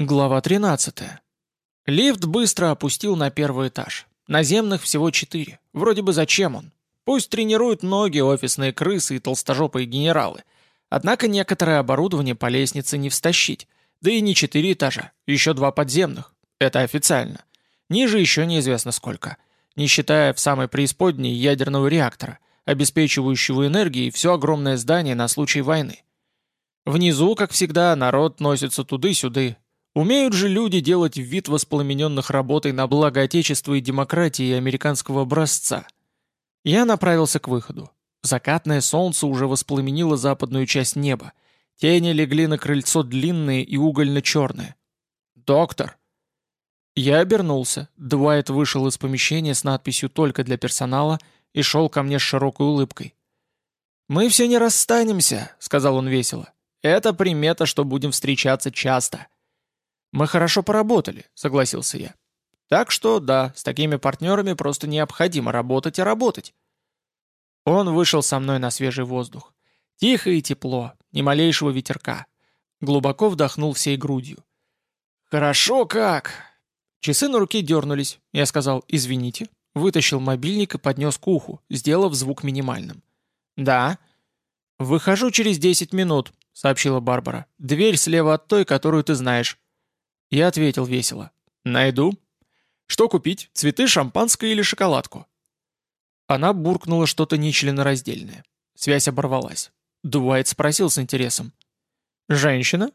Глава 13. Лифт быстро опустил на первый этаж. Наземных всего четыре. Вроде бы зачем он? Пусть тренируют ноги офисные крысы и толстожопые генералы. Однако некоторое оборудование по лестнице не встащить. Да и не четыре этажа, еще два подземных. Это официально. Ниже еще неизвестно сколько. Не считая в самой преисподней ядерного реактора, обеспечивающего энергией все огромное здание на случай войны. Внизу, как всегда, народ носится туды-сюды, Умеют же люди делать вид воспламененных работой на благо Отечества и демократии американского образца. Я направился к выходу. Закатное солнце уже воспламенило западную часть неба. Тени легли на крыльцо длинные и угольно-черные. «Доктор!» Я обернулся. Дуайт вышел из помещения с надписью «Только для персонала» и шел ко мне с широкой улыбкой. «Мы все не расстанемся», — сказал он весело. «Это примета, что будем встречаться часто». «Мы хорошо поработали», — согласился я. «Так что, да, с такими партнерами просто необходимо работать и работать». Он вышел со мной на свежий воздух. Тихо и тепло, ни малейшего ветерка. Глубоко вдохнул всей грудью. «Хорошо как!» Часы на руке дернулись. Я сказал «извините», вытащил мобильник и поднес к уху, сделав звук минимальным. «Да». «Выхожу через десять минут», — сообщила Барбара. «Дверь слева от той, которую ты знаешь». Я ответил весело. «Найду». «Что купить? Цветы, шампанское или шоколадку?» Она буркнула что-то нечленораздельное. Связь оборвалась. Дуайт спросил с интересом. «Женщина?»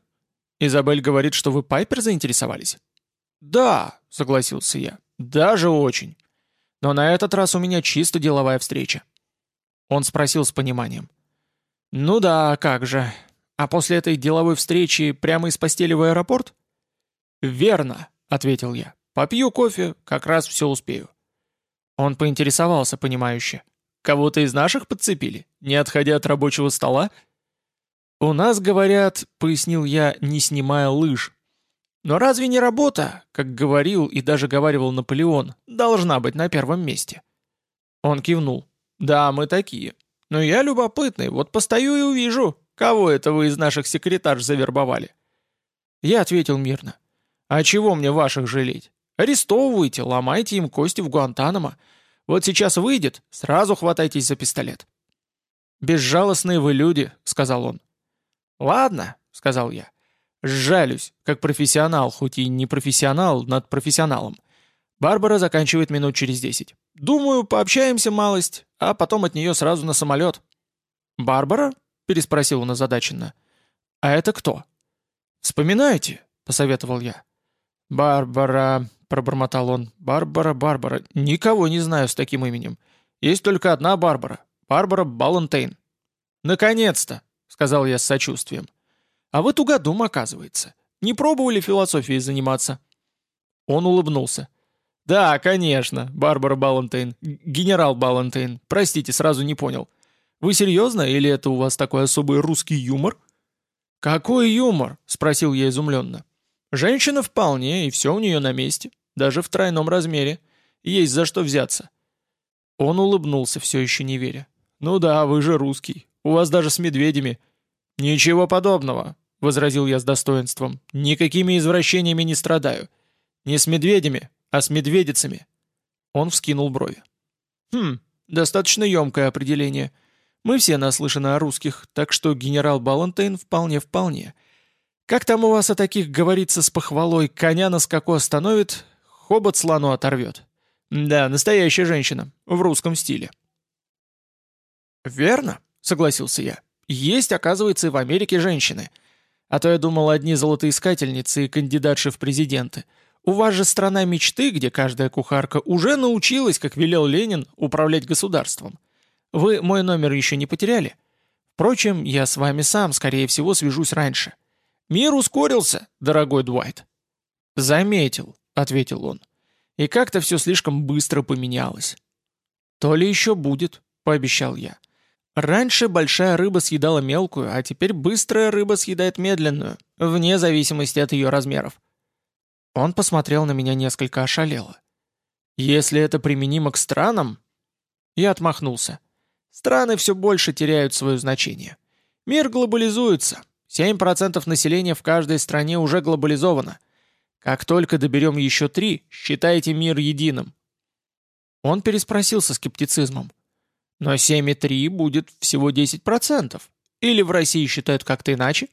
«Изабель говорит, что вы Пайпер заинтересовались?» «Да», — согласился я. «Даже очень. Но на этот раз у меня чисто деловая встреча». Он спросил с пониманием. «Ну да, как же. А после этой деловой встречи прямо из постели в аэропорт?» «Верно», — ответил я. «Попью кофе, как раз все успею». Он поинтересовался, понимающе. «Кого-то из наших подцепили, не отходя от рабочего стола?» «У нас, говорят, — пояснил я, не снимая лыж. Но разве не работа, как говорил и даже говаривал Наполеон, должна быть на первом месте?» Он кивнул. «Да, мы такие. Но я любопытный, вот постою и увижу, кого это вы из наших секретарш завербовали». Я ответил мирно. А чего мне ваших жалеть? Арестовывайте, ломайте им кости в Гуантанамо. Вот сейчас выйдет, сразу хватайтесь за пистолет». «Безжалостные вы люди», — сказал он. «Ладно», — сказал я. «Сжалюсь, как профессионал, хоть и не профессионал над профессионалом. Барбара заканчивает минут через десять. Думаю, пообщаемся малость, а потом от нее сразу на самолет». «Барбара?» — переспросил он озадаченно. «А это кто?» «Вспоминайте», — посоветовал я. «Барбара», — пробормотал он, — «Барбара, Барбара. Никого не знаю с таким именем. Есть только одна Барбара. Барбара Балантейн». «Наконец-то», — сказал я с сочувствием. «А вы тугодум, оказывается. Не пробовали философией заниматься?» Он улыбнулся. «Да, конечно, Барбара Балантейн. Генерал Балантейн. Простите, сразу не понял. Вы серьезно, или это у вас такой особый русский юмор?» «Какой юмор?» — спросил я изумленно. Женщина вполне, и все у нее на месте, даже в тройном размере. Есть за что взяться. Он улыбнулся, все еще не веря. «Ну да, вы же русский. У вас даже с медведями». «Ничего подобного», — возразил я с достоинством. «Никакими извращениями не страдаю. Не с медведями, а с медведицами». Он вскинул брови. «Хм, достаточно емкое определение. Мы все наслышаны о русских, так что генерал Балантейн вполне-вполне. Как там у вас о таких говорится с похвалой, коня на скаку остановит, хобот слону оторвет? Да, настоящая женщина, в русском стиле. «Верно», — согласился я. «Есть, оказывается, и в Америке женщины. А то я думал, одни золотоискательницы и кандидатши в президенты. У вас же страна мечты, где каждая кухарка уже научилась, как велел Ленин, управлять государством. Вы мой номер еще не потеряли? Впрочем, я с вами сам, скорее всего, свяжусь раньше. Мир ускорился, дорогой Дуайт». «Заметил», — ответил он. «И как-то все слишком быстро поменялось». «То ли еще будет», — пообещал я. «Раньше большая рыба съедала мелкую, а теперь быстрая рыба съедает медленную, вне зависимости от ее размеров». Он посмотрел на меня несколько ошалело. «Если это применимо к странам...» Я отмахнулся. «Страны все больше теряют свое значение. Мир глобализуется, 7% населения в каждой стране уже глобализовано. Как только доберем еще три, считайте мир единым». Он переспросил со скептицизмом. «Но 7,3 будет всего 10%. Или в России считают как-то иначе?»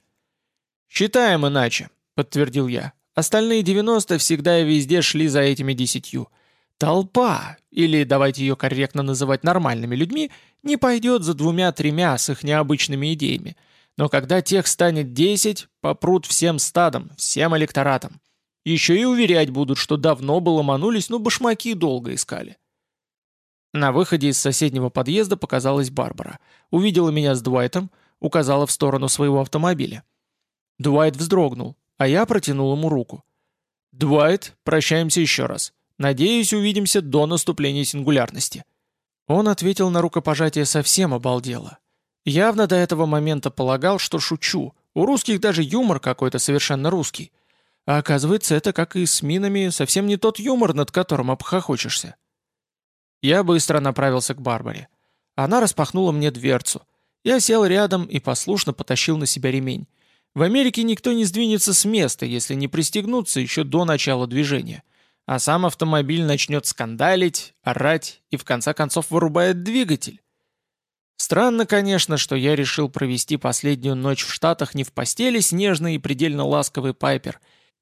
«Считаем иначе», — подтвердил я. «Остальные 90 всегда и везде шли за этими десятью. Толпа, или давайте ее корректно называть нормальными людьми, не пойдет за двумя-тремя с их необычными идеями. Но когда тех станет 10, попрут всем стадом, всем электоратом. Еще и уверять будут, что давно бы ломанулись, но башмаки долго искали. На выходе из соседнего подъезда показалась Барбара. Увидела меня с Дуайтом, указала в сторону своего автомобиля. Дуайт вздрогнул, а я протянул ему руку. «Дуайт, прощаемся еще раз. Надеюсь, увидимся до наступления сингулярности». Он ответил на рукопожатие совсем обалдело. Явно до этого момента полагал, что шучу. У русских даже юмор какой-то совершенно русский. А оказывается, это, как и с минами, совсем не тот юмор, над которым обхохочешься. Я быстро направился к Барбаре. Она распахнула мне дверцу. Я сел рядом и послушно потащил на себя ремень. В Америке никто не сдвинется с места, если не пристегнуться еще до начала движения. А сам автомобиль начнет скандалить, орать и в конце концов вырубает двигатель. Странно, конечно, что я решил провести последнюю ночь в Штатах не в постели с нежной и предельно ласковой Пайпер,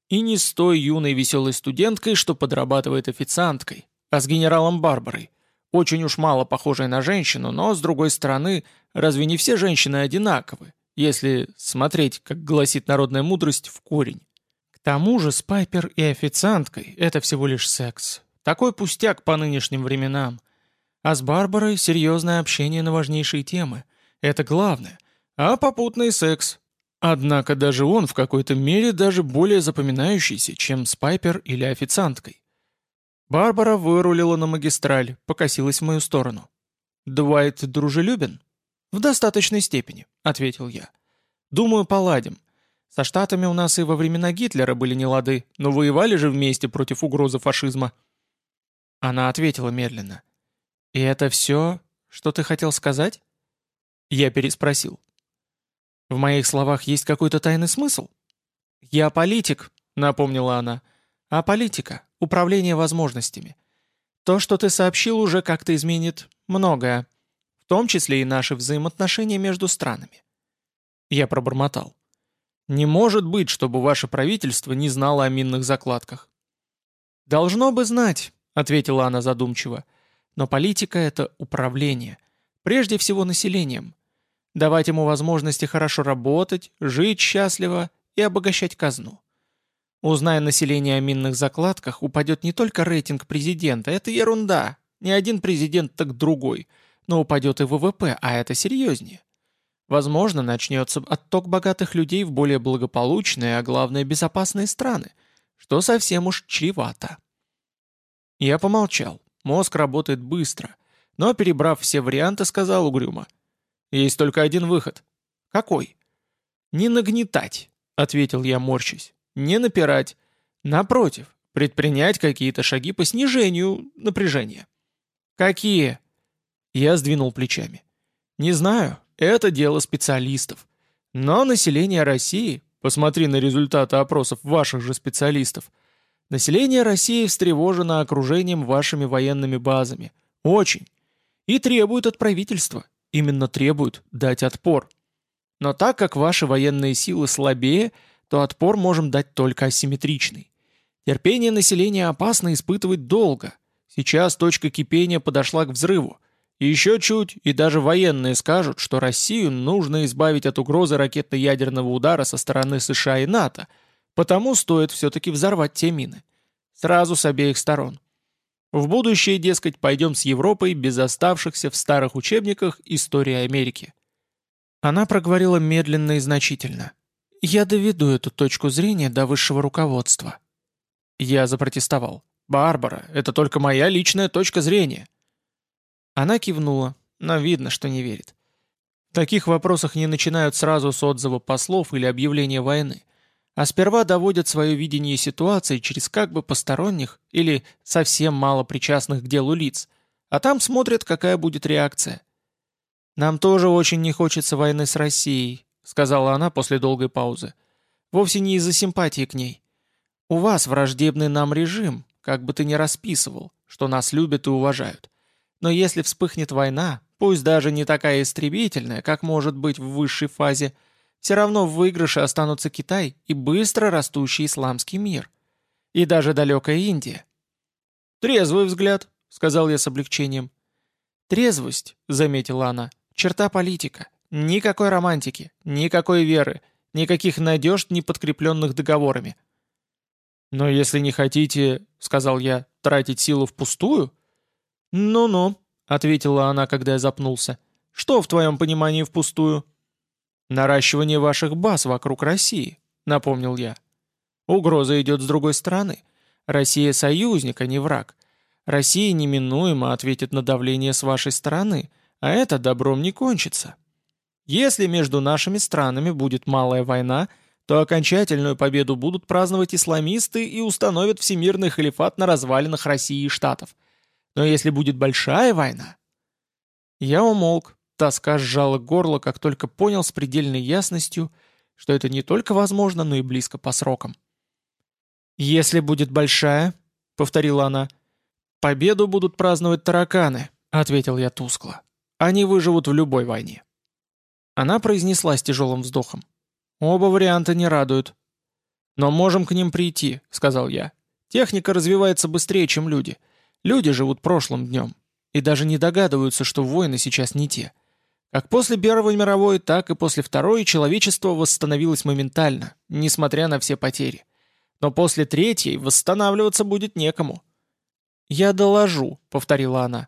и не с той юной веселой студенткой, что подрабатывает официанткой, а с генералом Барбарой. Очень уж мало похожей на женщину, но, с другой стороны, разве не все женщины одинаковы, если смотреть, как гласит народная мудрость, в корень? К тому же с Пайпер и официанткой это всего лишь секс. Такой пустяк по нынешним временам. А с Барбарой серьезное общение на важнейшие темы. Это главное. А попутный секс. Однако даже он в какой-то мере даже более запоминающийся, чем с Пайпер или официанткой. Барбара вырулила на магистраль, покосилась в мою сторону. «Дуайт дружелюбен?» «В достаточной степени», — ответил я. «Думаю, поладим. Со Штатами у нас и во времена Гитлера были нелады, но воевали же вместе против угрозы фашизма». Она ответила медленно. «И это все, что ты хотел сказать?» Я переспросил. «В моих словах есть какой-то тайный смысл?» «Я политик», — напомнила она. «А политика управление возможностями. То, что ты сообщил, уже как-то изменит многое, в том числе и наши взаимоотношения между странами. Я пробормотал. Не может быть, чтобы ваше правительство не знало о минных закладках. Должно бы знать, ответила она задумчиво. Но политика — это управление. Прежде всего населением. Давать ему возможности хорошо работать, жить счастливо и обогащать казну. Узная население о минных закладках, упадет не только рейтинг президента, это ерунда. Не один президент, так другой. Но упадет и ВВП, а это серьезнее. Возможно, начнется отток богатых людей в более благополучные, а главное безопасные страны, что совсем уж чревато. Я помолчал. Мозг работает быстро. Но, перебрав все варианты, сказал угрюмо. Есть только один выход. Какой? «Не нагнетать», — ответил я, морщась не напирать. Напротив, предпринять какие-то шаги по снижению напряжения. Какие? Я сдвинул плечами. Не знаю, это дело специалистов. Но население России, посмотри на результаты опросов ваших же специалистов, население России встревожено окружением вашими военными базами. Очень. И требует от правительства, именно требует дать отпор. Но так как ваши военные силы слабее, то отпор можем дать только асимметричный. Терпение населения опасно испытывать долго. Сейчас точка кипения подошла к взрыву. еще чуть, и даже военные скажут, что Россию нужно избавить от угрозы ракетно-ядерного удара со стороны США и НАТО, потому стоит все-таки взорвать те мины. Сразу с обеих сторон. В будущее, дескать, пойдем с Европой без оставшихся в старых учебниках истории Америки. Она проговорила медленно и значительно. Я доведу эту точку зрения до высшего руководства. Я запротестовал. «Барбара, это только моя личная точка зрения». Она кивнула, но видно, что не верит. В таких вопросах не начинают сразу с отзыва послов или объявления войны, а сперва доводят свое видение ситуации через как бы посторонних или совсем мало причастных к делу лиц, а там смотрят, какая будет реакция. Нам тоже очень не хочется войны с Россией, сказала она после долгой паузы. «Вовсе не из-за симпатии к ней. У вас враждебный нам режим, как бы ты ни расписывал, что нас любят и уважают. Но если вспыхнет война, пусть даже не такая истребительная, как может быть в высшей фазе, все равно в выигрыше останутся Китай и быстро растущий исламский мир. И даже далекая Индия. «Трезвый взгляд», — сказал я с облегчением. «Трезвость», — заметила она, — «черта политика. Никакой романтики, никакой веры, никаких надежд, не подкрепленных договорами. «Но если не хотите, — сказал я, — тратить силу впустую?» «Ну-ну», — ответила она, когда я запнулся. «Что в твоем понимании впустую?» «Наращивание ваших баз вокруг России», — напомнил я. «Угроза идет с другой стороны. Россия — союзник, а не враг. Россия неминуемо ответит на давление с вашей стороны, а это добром не кончится. Если между нашими странами будет малая война — то окончательную победу будут праздновать исламисты и установят всемирный халифат на развалинах России и Штатов. Но если будет большая война... Я умолк, тоска сжала горло, как только понял с предельной ясностью, что это не только возможно, но и близко по срокам. «Если будет большая», — повторила она, — «победу будут праздновать тараканы», — ответил я тускло. «Они выживут в любой войне». Она произнесла с тяжелым вздохом. Оба варианта не радуют. «Но можем к ним прийти», — сказал я. «Техника развивается быстрее, чем люди. Люди живут прошлым днем. И даже не догадываются, что войны сейчас не те. Как после Первой мировой, так и после Второй человечество восстановилось моментально, несмотря на все потери. Но после Третьей восстанавливаться будет некому». «Я доложу», — повторила она.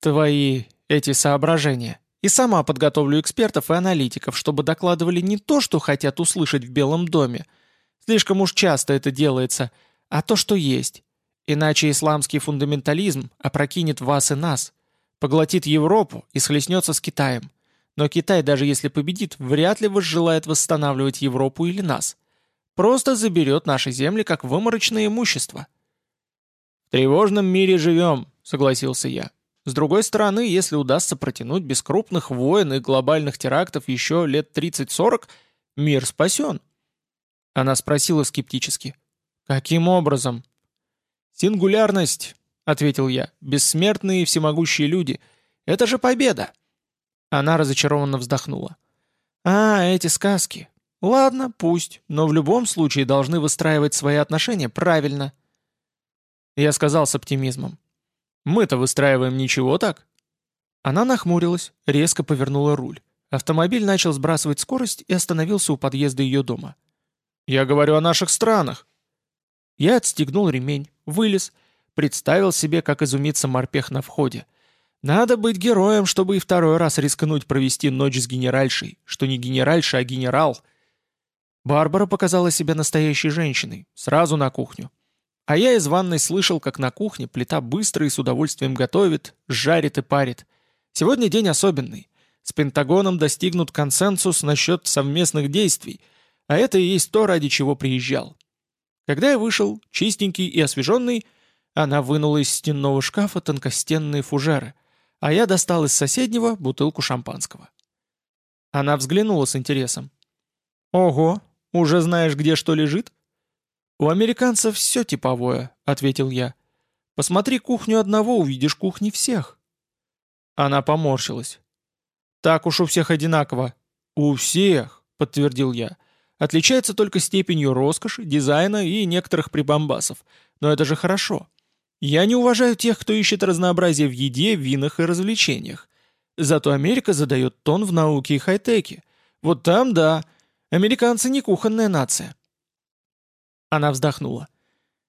«Твои эти соображения». И сама подготовлю экспертов и аналитиков, чтобы докладывали не то, что хотят услышать в Белом доме. Слишком уж часто это делается, а то, что есть. Иначе исламский фундаментализм опрокинет вас и нас, поглотит Европу и схлестнется с Китаем. Но Китай, даже если победит, вряд ли возжелает восстанавливать Европу или нас. Просто заберет наши земли как выморочное имущество. «В тревожном мире живем», — согласился я. С другой стороны, если удастся протянуть без крупных войн и глобальных терактов еще лет 30-40, мир спасен. Она спросила скептически. «Каким образом?» «Сингулярность», — ответил я, — «бессмертные и всемогущие люди. Это же победа!» Она разочарованно вздохнула. «А, эти сказки. Ладно, пусть, но в любом случае должны выстраивать свои отношения правильно». Я сказал с оптимизмом. Мы-то выстраиваем ничего так?» Она нахмурилась, резко повернула руль. Автомобиль начал сбрасывать скорость и остановился у подъезда ее дома. «Я говорю о наших странах!» Я отстегнул ремень, вылез, представил себе, как изумится морпех на входе. Надо быть героем, чтобы и второй раз рискнуть провести ночь с генеральшей, что не генеральша, а генерал. Барбара показала себя настоящей женщиной, сразу на кухню. А я из ванной слышал, как на кухне плита быстро и с удовольствием готовит, жарит и парит. Сегодня день особенный. С Пентагоном достигнут консенсус насчет совместных действий, а это и есть то, ради чего приезжал. Когда я вышел, чистенький и освеженный, она вынула из стенного шкафа тонкостенные фужеры, а я достал из соседнего бутылку шампанского. Она взглянула с интересом. «Ого, уже знаешь, где что лежит?» «У американцев все типовое», — ответил я. «Посмотри кухню одного, увидишь кухни всех». Она поморщилась. «Так уж у всех одинаково». «У всех», — подтвердил я. «Отличается только степенью роскоши, дизайна и некоторых прибамбасов. Но это же хорошо. Я не уважаю тех, кто ищет разнообразие в еде, винах и развлечениях. Зато Америка задает тон в науке и хай-теке. Вот там, да, американцы не кухонная нация». Она вздохнула.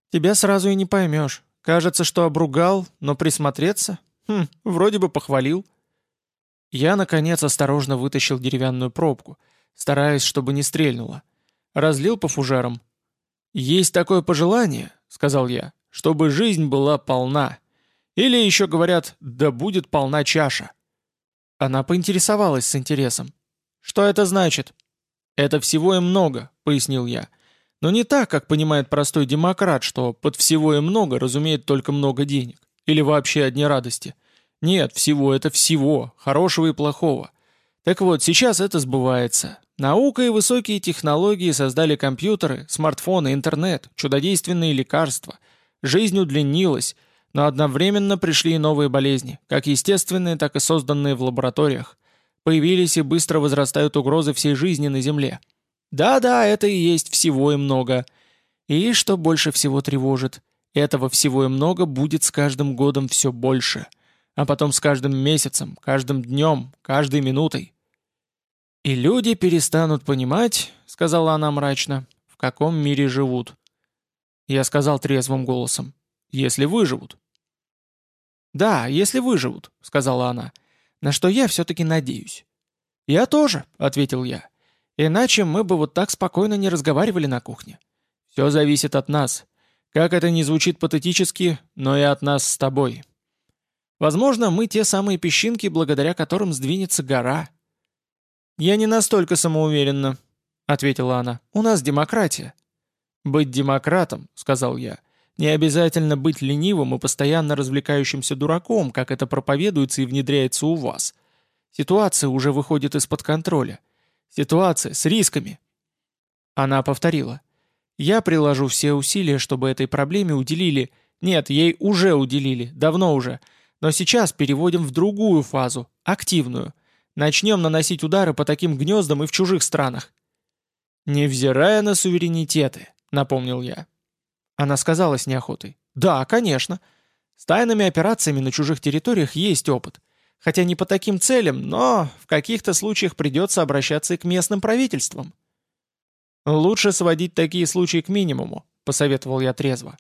«Тебя сразу и не поймешь. Кажется, что обругал, но присмотреться? Хм, вроде бы похвалил». Я, наконец, осторожно вытащил деревянную пробку, стараясь, чтобы не стрельнуло. Разлил по фужерам. «Есть такое пожелание», — сказал я, — «чтобы жизнь была полна. Или еще говорят, да будет полна чаша». Она поинтересовалась с интересом. «Что это значит?» «Это всего и много», — пояснил я. Но не так, как понимает простой демократ, что под всего и много разумеет только много денег. Или вообще одни радости. Нет, всего это всего, хорошего и плохого. Так вот, сейчас это сбывается. Наука и высокие технологии создали компьютеры, смартфоны, интернет, чудодейственные лекарства. Жизнь удлинилась, но одновременно пришли и новые болезни, как естественные, так и созданные в лабораториях. Появились и быстро возрастают угрозы всей жизни на Земле. Да-да, это и есть всего и много. И что больше всего тревожит, этого всего и много будет с каждым годом все больше. А потом с каждым месяцем, каждым днем, каждой минутой. «И люди перестанут понимать», — сказала она мрачно, — «в каком мире живут». Я сказал трезвым голосом, «если выживут». «Да, если выживут», — сказала она, — «на что я все-таки надеюсь». «Я тоже», — ответил я. «Иначе мы бы вот так спокойно не разговаривали на кухне. Все зависит от нас. Как это ни звучит патетически, но и от нас с тобой. Возможно, мы те самые песчинки, благодаря которым сдвинется гора». «Я не настолько самоуверенна», — ответила она. «У нас демократия». «Быть демократом», — сказал я, не обязательно быть ленивым и постоянно развлекающимся дураком, как это проповедуется и внедряется у вас. Ситуация уже выходит из-под контроля. Ситуация с рисками. Она повторила. Я приложу все усилия, чтобы этой проблеме уделили... Нет, ей уже уделили, давно уже. Но сейчас переводим в другую фазу, активную. Начнем наносить удары по таким гнездам и в чужих странах. «Невзирая на суверенитеты», — напомнил я. Она сказала с неохотой. «Да, конечно. С тайными операциями на чужих территориях есть опыт. Хотя не по таким целям, но в каких-то случаях придется обращаться и к местным правительствам». «Лучше сводить такие случаи к минимуму», — посоветовал я трезво.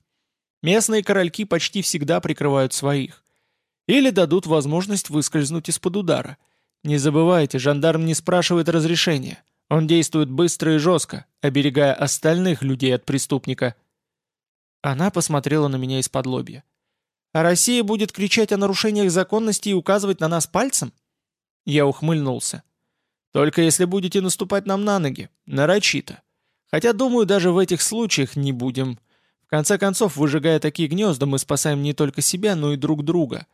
«Местные корольки почти всегда прикрывают своих. Или дадут возможность выскользнуть из-под удара. Не забывайте, жандарм не спрашивает разрешения. Он действует быстро и жестко, оберегая остальных людей от преступника». Она посмотрела на меня из-под лобья. «А Россия будет кричать о нарушениях законности и указывать на нас пальцем?» Я ухмыльнулся. «Только если будете наступать нам на ноги, нарочито. Хотя, думаю, даже в этих случаях не будем. В конце концов, выжигая такие гнезда, мы спасаем не только себя, но и друг друга.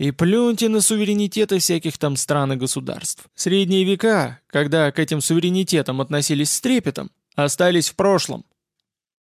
И плюньте на суверенитеты всяких там стран и государств. Средние века, когда к этим суверенитетам относились с трепетом, остались в прошлом.